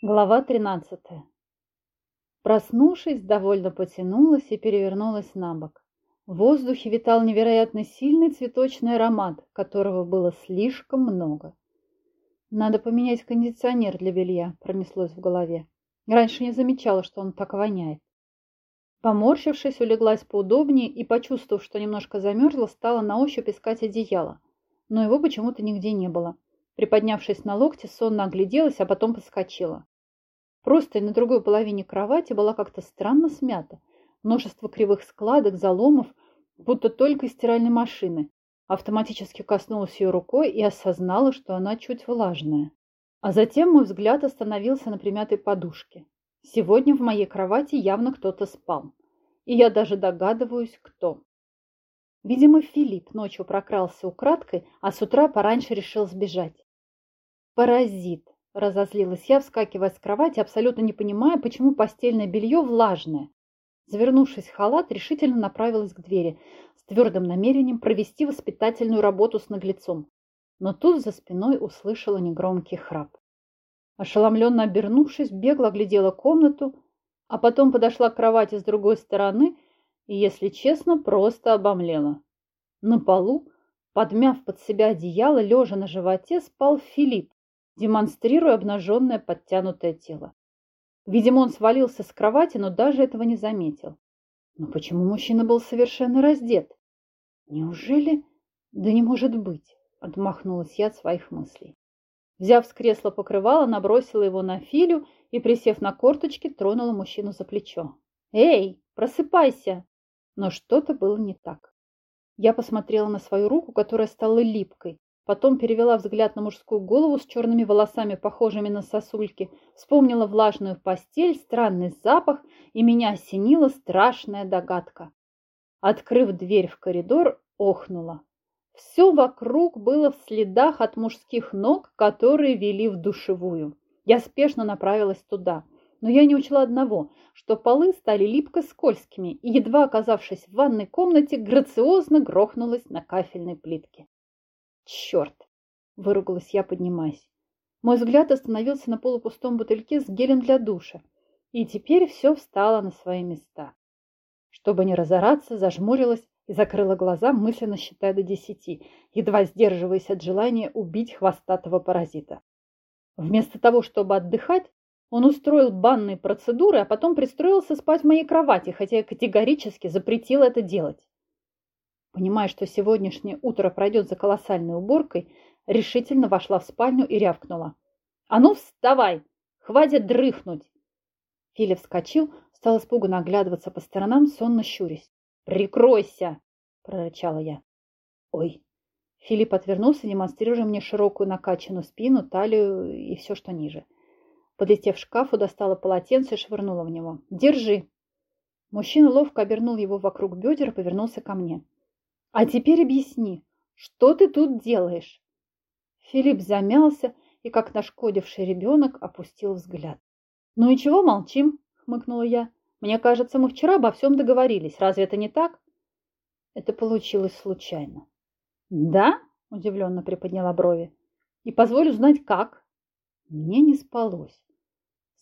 Глава 13. Проснувшись, довольно потянулась и перевернулась на бок. В воздухе витал невероятно сильный цветочный аромат, которого было слишком много. «Надо поменять кондиционер для белья», – пронеслось в голове. Раньше не замечала, что он так воняет. Поморщившись, улеглась поудобнее и, почувствовав, что немножко замерзла, стала на ощупь искать одеяло. Но его почему-то нигде не было. Приподнявшись на локте, сонно огляделась, а потом подскочила. Просто на другой половине кровати была как-то странно смята. Множество кривых складок, заломов, будто только из стиральной машины. Автоматически коснулась ее рукой и осознала, что она чуть влажная. А затем мой взгляд остановился на примятой подушке. Сегодня в моей кровати явно кто-то спал. И я даже догадываюсь, кто. Видимо, Филипп ночью прокрался украдкой, а с утра пораньше решил сбежать. «Паразит!» – разозлилась я, вскакивая с кровати, абсолютно не понимая, почему постельное белье влажное. Завернувшись в халат, решительно направилась к двери с твердым намерением провести воспитательную работу с наглецом. Но тут за спиной услышала негромкий храп. Ошеломленно обернувшись, бегло оглядела комнату, а потом подошла к кровати с другой стороны и, если честно, просто обомлела. На полу, подмяв под себя одеяло, лежа на животе, спал Филипп, демонстрируя обнаженное подтянутое тело. Видимо, он свалился с кровати, но даже этого не заметил. Но почему мужчина был совершенно раздет? Неужели? Да не может быть, отмахнулась я от своих мыслей. Взяв с кресла покрывало, набросила его на Филю и, присев на корточки, тронула мужчину за плечо. «Эй, просыпайся!» Но что-то было не так. Я посмотрела на свою руку, которая стала липкой, Потом перевела взгляд на мужскую голову с черными волосами, похожими на сосульки, вспомнила влажную постель, странный запах, и меня осенила страшная догадка. Открыв дверь в коридор, охнула. Все вокруг было в следах от мужских ног, которые вели в душевую. Я спешно направилась туда. Но я не учла одного, что полы стали липко скользкими, и, едва оказавшись в ванной комнате, грациозно грохнулась на кафельной плитке. «Черт!» – выругалась я, поднимаясь. Мой взгляд остановился на полупустом бутыльке с гелем для душа, и теперь все встало на свои места. Чтобы не разораться, зажмурилась и закрыла глаза, мысленно считая до десяти, едва сдерживаясь от желания убить хвостатого паразита. Вместо того, чтобы отдыхать, он устроил банные процедуры, а потом пристроился спать в моей кровати, хотя я категорически запретила это делать. Понимая, что сегодняшнее утро пройдет за колоссальной уборкой, решительно вошла в спальню и рявкнула. «А ну, вставай! Хватит дрыхнуть!» Филя вскочил, стал испуганно оглядываться по сторонам, сонно щурясь. «Прикройся!» – прорычала я. «Ой!» Филипп отвернулся, демонстрируя мне широкую накачанную спину, талию и все, что ниже. Подлетев к шкафу, достала полотенце и швырнула в него. «Держи!» Мужчина ловко обернул его вокруг бедер и повернулся ко мне. А теперь объясни, что ты тут делаешь? Филипп замялся и, как нашкодивший ребенок, опустил взгляд. Ну и чего молчим? хмыкнула я. Мне кажется, мы вчера обо всем договорились. Разве это не так? Это получилось случайно. Да? Удивленно приподняла брови. И позволю знать, как. Мне не спалось.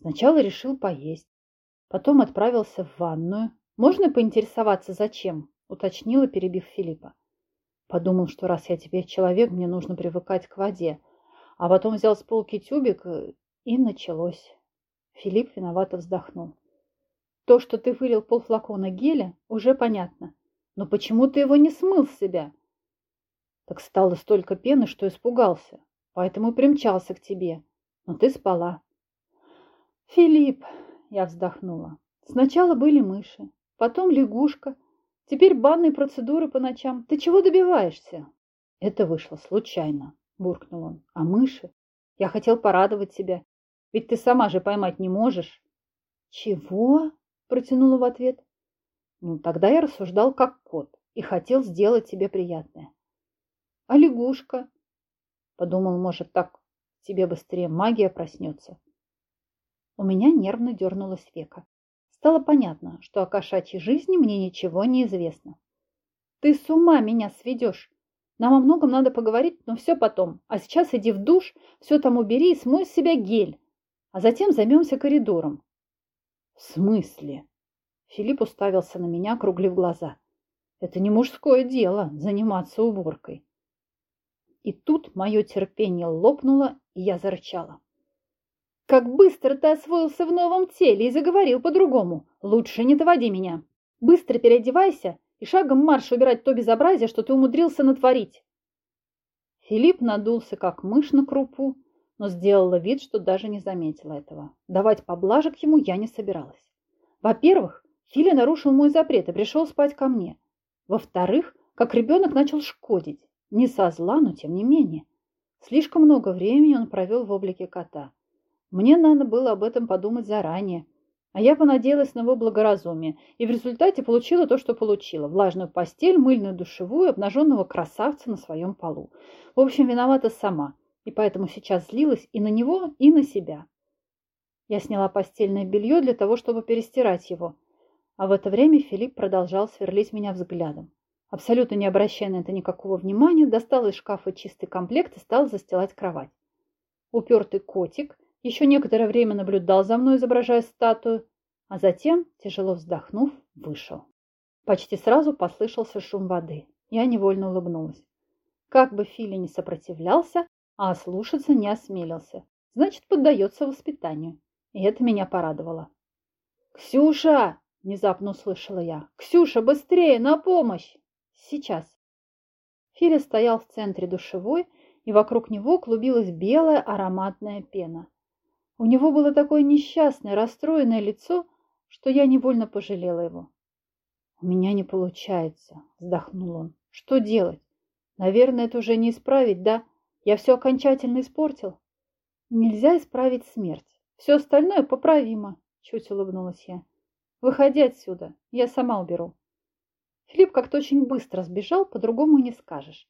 Сначала решил поесть. Потом отправился в ванную. Можно поинтересоваться, зачем? Уточнила, перебив Филиппа. Подумал, что раз я теперь человек, мне нужно привыкать к воде. А потом взял с полки тюбик, э, и началось. Филипп виновато вздохнул. То, что ты вылил полфлакона геля, уже понятно. Но почему ты его не смыл с себя? Так стало столько пены, что испугался. Поэтому примчался к тебе. Но ты спала. Филипп, я вздохнула. Сначала были мыши, потом лягушка, Теперь банные процедуры по ночам. Ты чего добиваешься? Это вышло случайно, буркнул он. А мыши? Я хотел порадовать тебя. Ведь ты сама же поймать не можешь. Чего? Протянула в ответ. Ну, тогда я рассуждал как кот и хотел сделать тебе приятное. А лягушка? Подумал, может, так тебе быстрее магия проснется. У меня нервно дернулась века. Стало понятно, что о кошачьей жизни мне ничего не известно. Ты с ума меня сведешь. Нам о многом надо поговорить, но все потом. А сейчас иди в душ, все там убери и смой с себя гель. а затем займемся коридором. В смысле? Филипп уставился на меня, округлив глаза. Это не мужское дело заниматься уборкой. И тут мое терпение лопнуло, и я зарычала. Как быстро ты освоился в новом теле и заговорил по-другому. Лучше не доводи меня. Быстро переодевайся и шагом марш убирать то безобразие, что ты умудрился натворить. Филипп надулся, как мышь на крупу, но сделала вид, что даже не заметила этого. Давать поблажек ему я не собиралась. Во-первых, Филя нарушил мой запрет и пришел спать ко мне. Во-вторых, как ребенок начал шкодить. Не со зла, но тем не менее. Слишком много времени он провел в облике кота. Мне надо было об этом подумать заранее. А я понадеялась на его благоразумие и в результате получила то, что получила. Влажную постель, мыльную душевую, обнаженного красавца на своем полу. В общем, виновата сама. И поэтому сейчас злилась и на него, и на себя. Я сняла постельное белье для того, чтобы перестирать его. А в это время Филипп продолжал сверлить меня взглядом. Абсолютно не обращая на это никакого внимания, достал из шкафа чистый комплект и стал застилать кровать. Упертый котик еще некоторое время наблюдал за мной, изображая статую, а затем, тяжело вздохнув, вышел. Почти сразу послышался шум воды. Я невольно улыбнулась. Как бы Фили не сопротивлялся, а слушаться не осмелился. Значит, поддается воспитанию. И это меня порадовало. «Ксюша!» – внезапно услышала я. «Ксюша, быстрее, на помощь!» Сейчас. Филя стоял в центре душевой, и вокруг него клубилась белая ароматная пена. У него было такое несчастное, расстроенное лицо, что я невольно пожалела его. «У меня не получается», — вздохнул он. «Что делать? Наверное, это уже не исправить, да? Я все окончательно испортил». «Нельзя исправить смерть. Все остальное поправимо», — чуть улыбнулась я. «Выходи отсюда, я сама уберу». Филипп как-то очень быстро сбежал, по-другому не скажешь.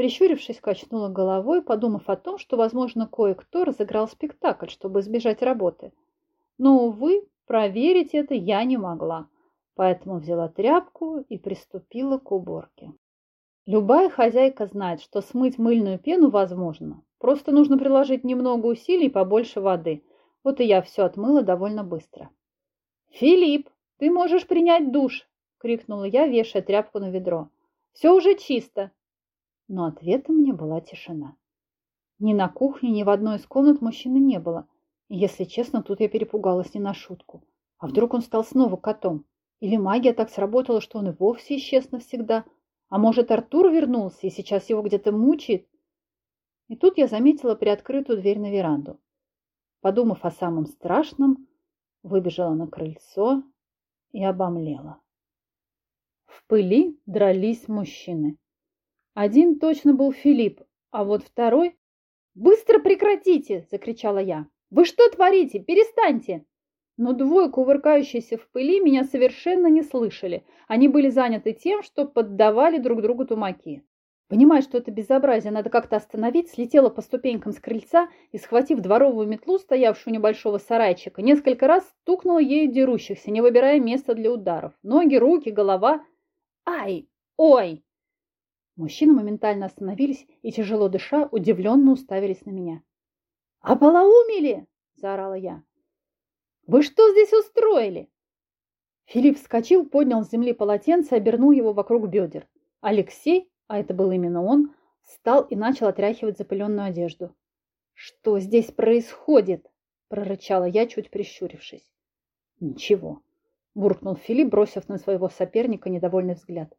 Прищурившись, качнула головой, подумав о том, что, возможно, кое-кто разыграл спектакль, чтобы избежать работы. Но, увы, проверить это я не могла, поэтому взяла тряпку и приступила к уборке. Любая хозяйка знает, что смыть мыльную пену возможно. Просто нужно приложить немного усилий и побольше воды. Вот и я все отмыла довольно быстро. «Филипп, ты можешь принять душ!» — крикнула я, вешая тряпку на ведро. «Все уже чисто!» Но ответом мне была тишина. Ни на кухне, ни в одной из комнат мужчины не было. И, если честно, тут я перепугалась не на шутку. А вдруг он стал снова котом? Или магия так сработала, что он и вовсе исчез навсегда? А может, Артур вернулся и сейчас его где-то мучает? И тут я заметила приоткрытую дверь на веранду. Подумав о самом страшном, выбежала на крыльцо и обомлела. В пыли дрались мужчины. Один точно был Филипп, а вот второй... «Быстро прекратите!» – закричала я. «Вы что творите? Перестаньте!» Но двое, кувыркающиеся в пыли, меня совершенно не слышали. Они были заняты тем, что поддавали друг другу тумаки. Понимая, что это безобразие надо как-то остановить, слетела по ступенькам с крыльца и, схватив дворовую метлу, стоявшую у небольшого сарайчика, несколько раз стукнула ею дерущихся, не выбирая места для ударов. Ноги, руки, голова. Ай! Ой! Мужчины моментально остановились и, тяжело дыша, удивленно уставились на меня. «Ополоумели!» – заорала я. «Вы что здесь устроили?» Филипп вскочил, поднял с земли полотенце и обернул его вокруг бедер. Алексей, а это был именно он, встал и начал отряхивать запыленную одежду. «Что здесь происходит?» – прорычала я, чуть прищурившись. «Ничего», – буркнул Филипп, бросив на своего соперника недовольный взгляд.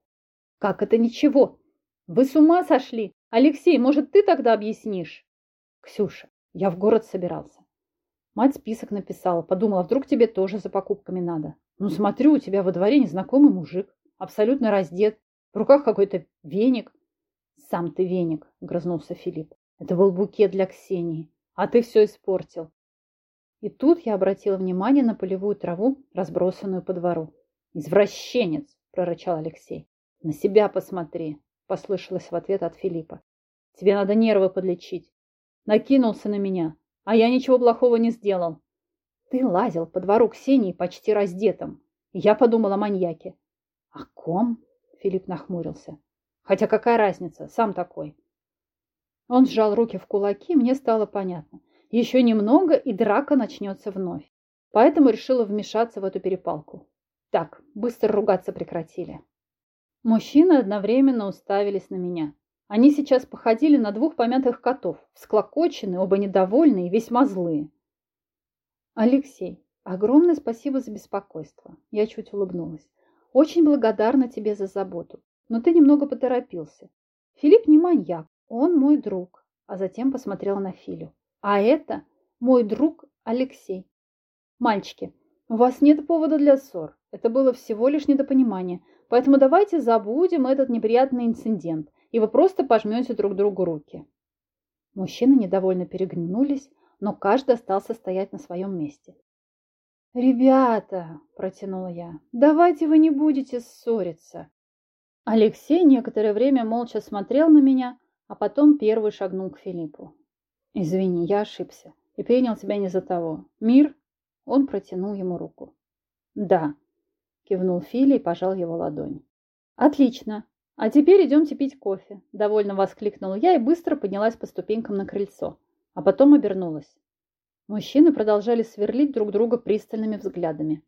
«Как это ничего? Вы с ума сошли? Алексей, может, ты тогда объяснишь? Ксюша, я в город собирался. Мать список написала. Подумала, вдруг тебе тоже за покупками надо. Ну, смотрю, у тебя во дворе незнакомый мужик. Абсолютно раздет. В руках какой-то веник. Сам ты веник, грызнулся Филипп. Это был букет для Ксении. А ты все испортил. И тут я обратила внимание на полевую траву, разбросанную по двору. «Извращенец!» – прорычал Алексей. «На себя посмотри послышалось в ответ от Филиппа. Тебе надо нервы подлечить. Накинулся на меня, а я ничего плохого не сделал. Ты лазил по двору Ксении почти раздетым. Я подумал о маньяке. О ком? Филипп нахмурился. Хотя какая разница, сам такой. Он сжал руки в кулаки, мне стало понятно. Еще немного, и драка начнется вновь. Поэтому решила вмешаться в эту перепалку. Так, быстро ругаться прекратили. Мужчины одновременно уставились на меня. Они сейчас походили на двух помятых котов, всклокоченные, оба недовольные и весьма злые. Алексей, огромное спасибо за беспокойство. Я чуть улыбнулась. Очень благодарна тебе за заботу, но ты немного поторопился. Филипп не маньяк, он мой друг. А затем посмотрела на Филю. А это мой друг Алексей. Мальчики, у вас нет повода для ссор. Это было всего лишь недопонимание. Поэтому давайте забудем этот неприятный инцидент, и вы просто пожмете друг другу руки. Мужчины недовольно переглянулись, но каждый остался стоять на своем месте. «Ребята!» – протянула я. «Давайте вы не будете ссориться!» Алексей некоторое время молча смотрел на меня, а потом первый шагнул к Филиппу. «Извини, я ошибся и принял тебя не за того. Мир?» Он протянул ему руку. «Да», – кивнул Фили и пожал его ладонь. «Отлично. А теперь идемте пить кофе», – довольно воскликнула я и быстро поднялась по ступенькам на крыльцо, а потом обернулась. Мужчины продолжали сверлить друг друга пристальными взглядами.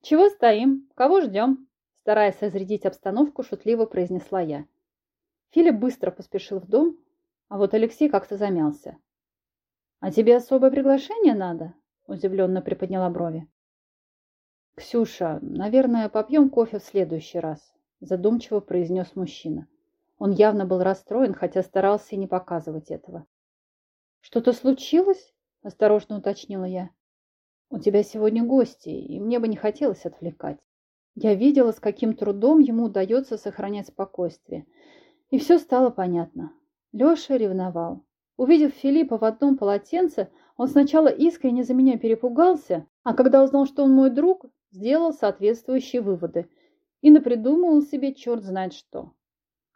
«Чего стоим? Кого ждем?» Стараясь разрядить обстановку, шутливо произнесла я. Филипп быстро поспешил в дом, а вот Алексей как-то замялся. «А тебе особое приглашение надо?» – удивленно приподняла брови. «Ксюша, наверное, попьем кофе в следующий раз», – задумчиво произнес мужчина. Он явно был расстроен, хотя старался и не показывать этого. «Что-то случилось?» – осторожно уточнила я. «У тебя сегодня гости, и мне бы не хотелось отвлекать». Я видела, с каким трудом ему удается сохранять спокойствие – и все стало понятно. Леша ревновал. Увидев Филиппа в одном полотенце, он сначала искренне за меня перепугался, а когда узнал, что он мой друг, сделал соответствующие выводы и напридумывал себе черт знает что.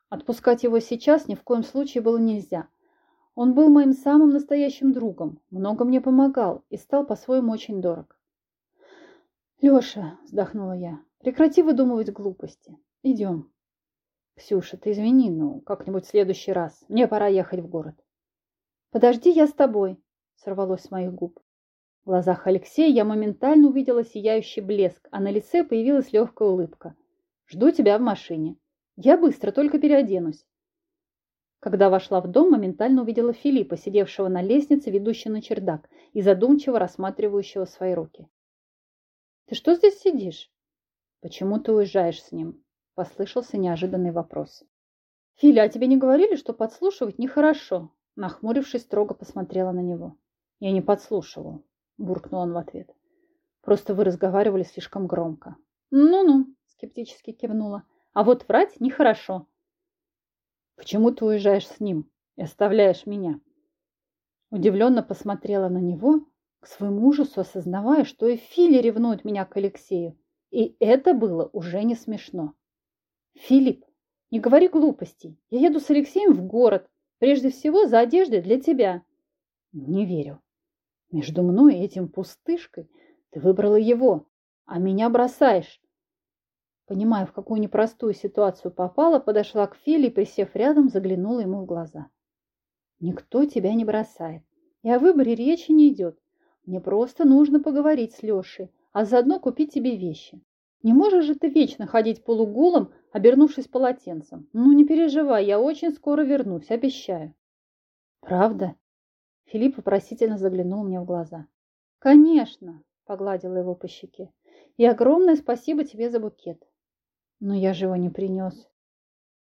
Отпускать его сейчас ни в коем случае было нельзя. Он был моим самым настоящим другом, много мне помогал и стал по-своему очень дорог. «Леша», — вздохнула я, — «прекрати выдумывать глупости. Идем». Ксюша, ты извини, но как-нибудь в следующий раз. Мне пора ехать в город. Подожди, я с тобой, сорвалось с моих губ. В глазах Алексея я моментально увидела сияющий блеск, а на лице появилась легкая улыбка. Жду тебя в машине. Я быстро, только переоденусь. Когда вошла в дом, моментально увидела Филиппа, сидевшего на лестнице, ведущей на чердак, и задумчиво рассматривающего свои руки. «Ты что здесь сидишь?» «Почему ты уезжаешь с ним?» Послышался неожиданный вопрос. «Филя, а тебе не говорили, что подслушивать нехорошо?» Нахмурившись, строго посмотрела на него. «Я не подслушивал», – буркнул он в ответ. «Просто вы разговаривали слишком громко». «Ну-ну», – скептически кивнула. «А вот врать нехорошо». «Почему ты уезжаешь с ним и оставляешь меня?» Удивленно посмотрела на него, к своему ужасу осознавая, что и Филя ревнует меня к Алексею. И это было уже не смешно. Филипп, не говори глупостей. Я еду с Алексеем в город. Прежде всего за одеждой для тебя. Не верю. Между мной и этим пустышкой ты выбрала его, а меня бросаешь. Понимая, в какую непростую ситуацию попала, подошла к Филе и, присев рядом, заглянула ему в глаза. Никто тебя не бросает. И о выборе речи не идет. Мне просто нужно поговорить с Лешей, а заодно купить тебе вещи. Не можешь же ты вечно ходить полуголым, обернувшись полотенцем. Ну, не переживай, я очень скоро вернусь, обещаю. Правда? Филипп вопросительно заглянул мне в глаза. Конечно, погладила его по щеке. И огромное спасибо тебе за букет. Но я же его не принес.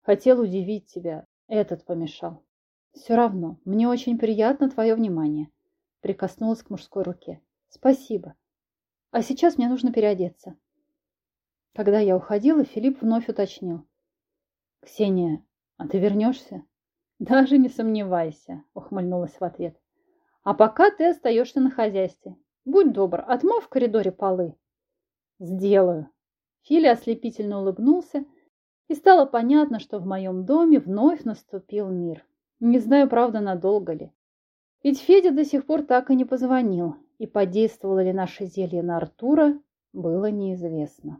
Хотел удивить тебя. Этот помешал. Все равно, мне очень приятно твое внимание. Прикоснулась к мужской руке. Спасибо. А сейчас мне нужно переодеться. Когда я уходила, Филипп вновь уточнил. «Ксения, а ты вернешься?» «Даже не сомневайся», — ухмыльнулась в ответ. «А пока ты остаешься на хозяйстве. Будь добр, отмой в коридоре полы». «Сделаю». Филя ослепительно улыбнулся, и стало понятно, что в моем доме вновь наступил мир. Не знаю, правда, надолго ли. Ведь Федя до сих пор так и не позвонил, и подействовало ли наше зелье на Артура, было неизвестно.